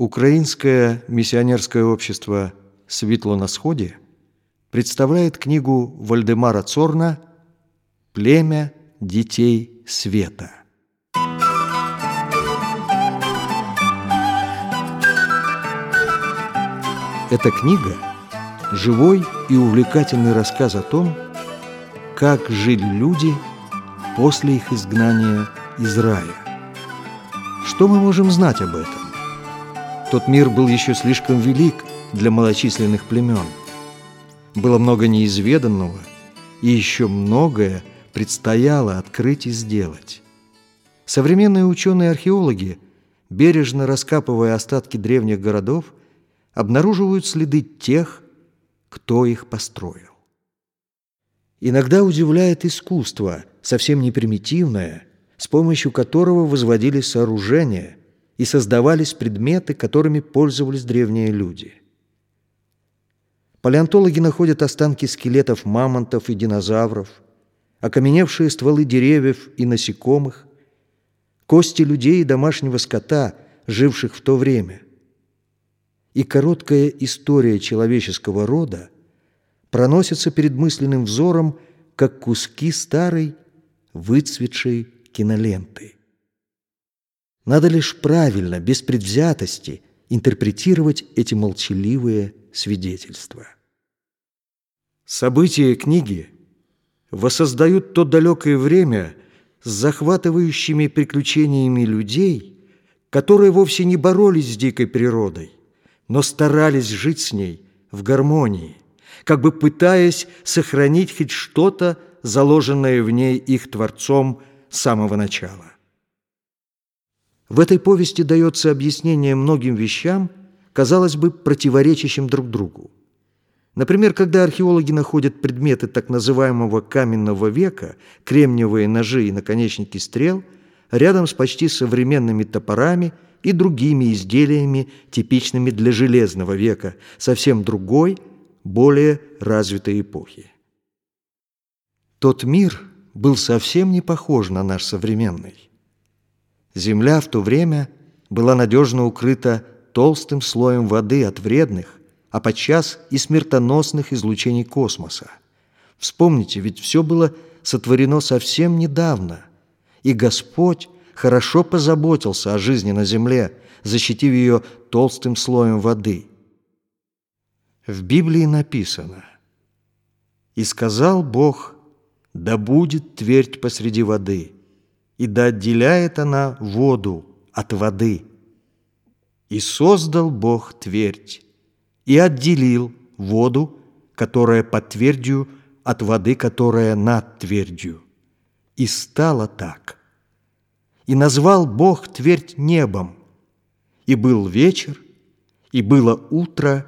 Украинское миссионерское общество «Светло на сходе» представляет книгу Вальдемара Цорна «Племя детей света». Эта книга – живой и увлекательный рассказ о том, как жили люди после их изгнания из рая. Что мы можем знать об этом? Тот мир был еще слишком велик для малочисленных племен. Было много неизведанного, и еще многое предстояло открыть и сделать. Современные ученые-археологи, бережно раскапывая остатки древних городов, обнаруживают следы тех, кто их построил. Иногда удивляет искусство, совсем не примитивное, с помощью которого возводились сооружения – и создавались предметы, которыми пользовались древние люди. Палеонтологи находят останки скелетов мамонтов и динозавров, окаменевшие стволы деревьев и насекомых, кости людей и домашнего скота, живших в то время. И короткая история человеческого рода проносится перед мысленным взором, как куски старой, выцветшей киноленты. Надо лишь правильно, без предвзятости, интерпретировать эти молчаливые свидетельства. События книги воссоздают то далекое время с захватывающими приключениями людей, которые вовсе не боролись с дикой природой, но старались жить с ней в гармонии, как бы пытаясь сохранить хоть что-то, заложенное в ней их Творцом с самого начала. В этой повести дается объяснение многим вещам, казалось бы, противоречащим друг другу. Например, когда археологи находят предметы так называемого каменного века, кремниевые ножи и наконечники стрел, рядом с почти современными топорами и другими изделиями, типичными для железного века, совсем другой, более развитой эпохи. Тот мир был совсем не похож на наш современный. Земля в то время была надежно укрыта толстым слоем воды от вредных, а подчас и смертоносных излучений космоса. Вспомните, ведь все было сотворено совсем недавно, и Господь хорошо позаботился о жизни на земле, защитив ее толстым слоем воды. В Библии написано «И сказал Бог, да будет твердь посреди воды» и да отделяет она воду от воды. И создал Бог твердь, и отделил воду, которая под твердью, от воды, которая над твердью. И стало так. И назвал Бог твердь небом, и был вечер, и было утро,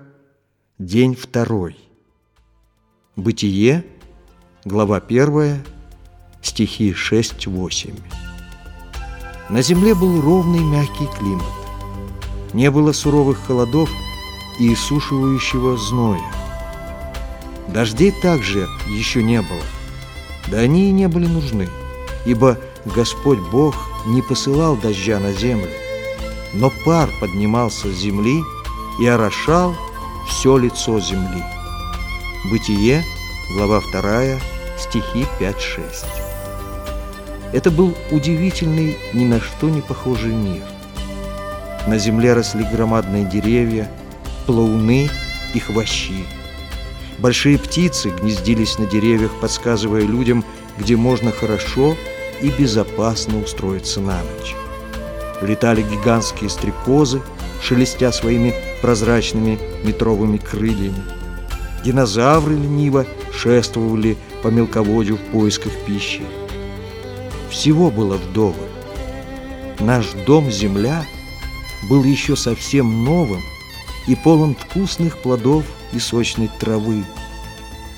день второй. Бытие, глава первая, стихи 6-8. На земле был ровный мягкий климат. Не было суровых холодов и иссушивающего зноя. Дождей также еще не было. Да они и не были нужны, ибо Господь Бог не посылал дождя на землю, но пар поднимался с земли и орошал все лицо земли. Бытие, глава 2, стихи 5-6. Это был удивительный, ни на что не похожий мир. На земле росли громадные деревья, плауны и хвощи. Большие птицы гнездились на деревьях, подсказывая людям, где можно хорошо и безопасно устроиться на ночь. Летали гигантские стрекозы, шелестя своими прозрачными метровыми крыльями. Динозавры лениво шествовали по мелководью в поисках пищи. Всего было вдоволь. Наш дом-земля был еще совсем новым и полон вкусных плодов и сочной травы.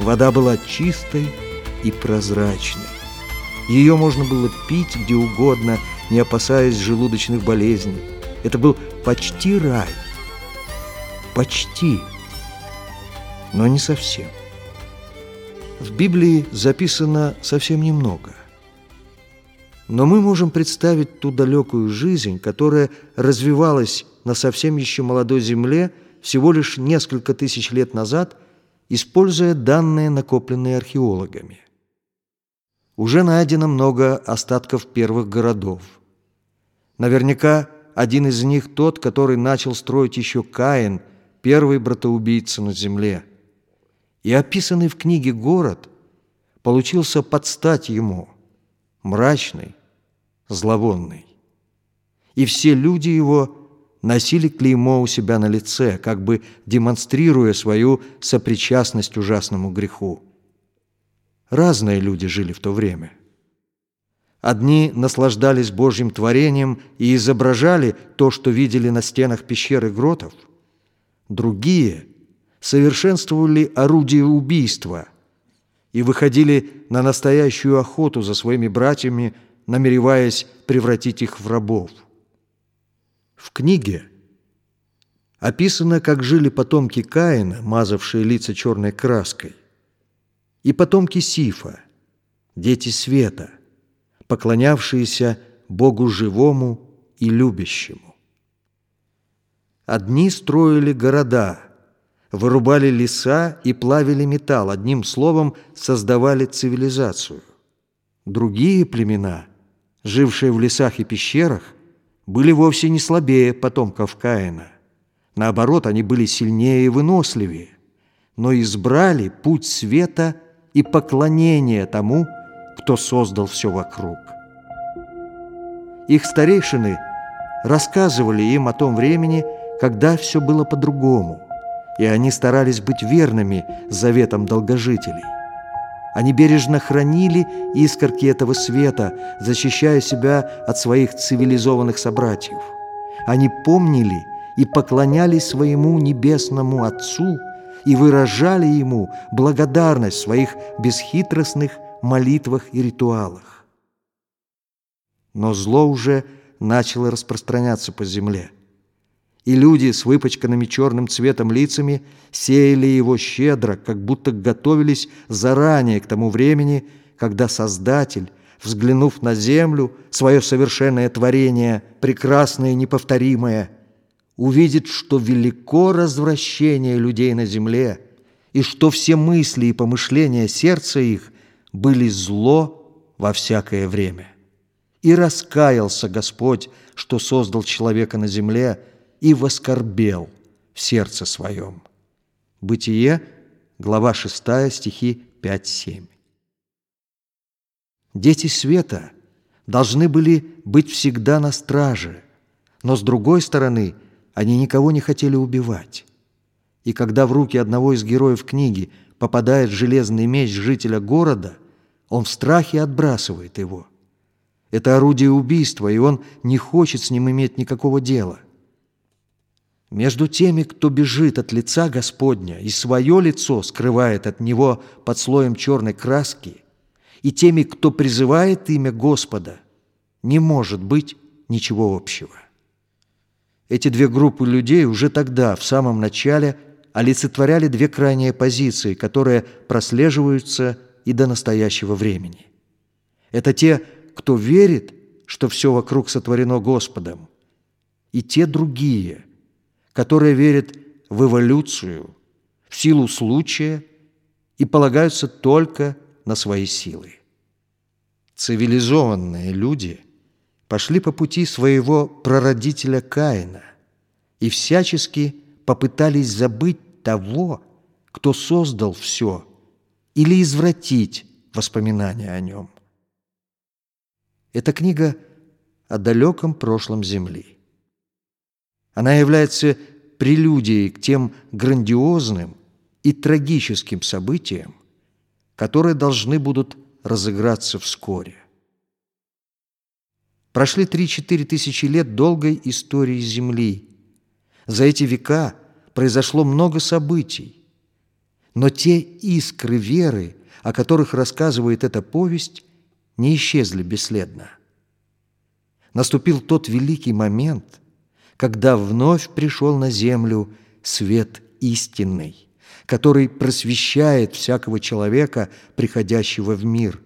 Вода была чистой и прозрачной. Ее можно было пить где угодно, не опасаясь желудочных болезней. Это был почти рай. Почти, но не совсем. В Библии записано совсем немного – но мы можем представить ту далекую жизнь, которая развивалась на совсем еще молодой земле всего лишь несколько тысяч лет назад, используя данные, накопленные археологами. Уже найдено много остатков первых городов. Наверняка один из них тот, который начал строить еще Каин, первый братоубийца на земле. И описанный в книге город получился под стать ему, мрачный, зловонный. И все люди его носили клеймо у себя на лице, как бы демонстрируя свою сопричастность ужасному греху. Разные люди жили в то время. Одни наслаждались Божьим творением и изображали то, что видели на стенах пещер и гротов. Другие совершенствовали орудие убийства и выходили на настоящую охоту за своими братьями, намереваясь превратить их в рабов. В книге описано, как жили потомки Каина, мазавшие лица черной краской, и потомки Сифа, дети света, поклонявшиеся Богу живому и любящему. Одни строили города, вырубали леса и плавили металл, одним словом создавали цивилизацию. Другие племена, жившие в лесах и пещерах, были вовсе не слабее потомков Каина. Наоборот, они были сильнее и выносливее, но избрали путь света и поклонения тому, кто создал все вокруг. Их старейшины рассказывали им о том времени, когда все было по-другому, и они старались быть верными заветам долгожителей. Они бережно хранили искорки этого света, защищая себя от своих цивилизованных собратьев. Они помнили и поклонялись своему небесному Отцу и выражали Ему благодарность в своих бесхитростных молитвах и ритуалах. Но зло уже начало распространяться по земле и люди с выпачканными черным цветом лицами сеяли его щедро, как будто готовились заранее к тому времени, когда Создатель, взглянув на землю, свое совершенное творение, прекрасное и неповторимое, увидит, что велико развращение людей на земле, и что все мысли и помышления сердца их были зло во всякое время. И раскаялся Господь, что создал человека на земле, и воскорбел в сердце своем. Бытие, глава 6, стихи 5-7. Дети света должны были быть всегда на страже, но с другой стороны они никого не хотели убивать. И когда в руки одного из героев книги попадает железный меч жителя города, он в страхе отбрасывает его. Это орудие убийства, и он не хочет с ним иметь никакого дела. Между теми, кто бежит от лица Господня и свое лицо скрывает от Него под слоем черной краски, и теми, кто призывает имя Господа, не может быть ничего общего. Эти две группы людей уже тогда, в самом начале, олицетворяли две крайние позиции, которые прослеживаются и до настоящего времени. Это те, кто верит, что все вокруг сотворено Господом, и те другие – которые верят в эволюцию, в силу случая и полагаются только на свои силы. Цивилизованные люди пошли по пути своего прародителя Каина и всячески попытались забыть того, кто создал все, или извратить воспоминания о нем. Эта книга о далеком прошлом Земли. Она является прелюдией к тем грандиозным и трагическим событиям, которые должны будут разыграться вскоре. Прошли 3-4 тысячи лет долгой истории Земли. За эти века произошло много событий. Но те искры веры, о которых рассказывает эта повесть, не исчезли бесследно. Наступил тот великий момент – когда вновь пришел на землю свет истинный, который просвещает всякого человека, приходящего в мир.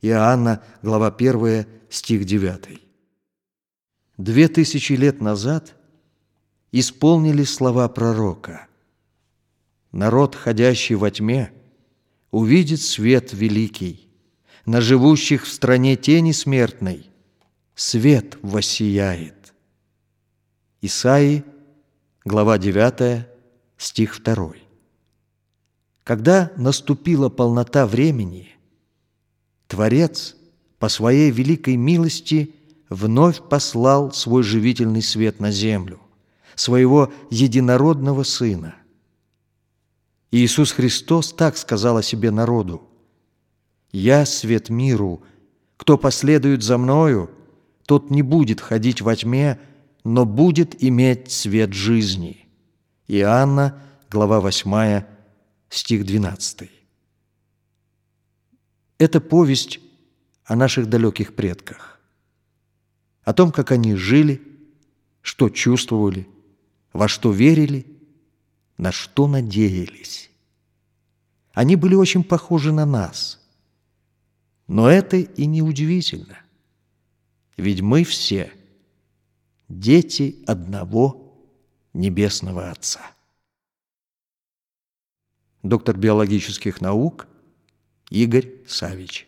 Иоанна, глава 1, стих 9. Две тысячи лет назад исполнили слова пророка. Народ, ходящий во тьме, увидит свет великий, на живущих в стране тени смертной свет воссияет. Исаии, глава 9, стих 2. Когда наступила полнота времени, Творец по своей великой милости вновь послал свой живительный свет на землю, своего единородного Сына. Иисус Христос так сказал о себе народу, «Я свет миру, кто последует за Мною, тот не будет ходить во тьме, но будет иметь свет жизни». Иоанна, глава 8, стих 12. Это повесть о наших далеких предках, о том, как они жили, что чувствовали, во что верили, на что надеялись. Они были очень похожи на нас. Но это и не удивительно. Ведь мы все дети одного Небесного Отца. Доктор биологических наук Игорь Савич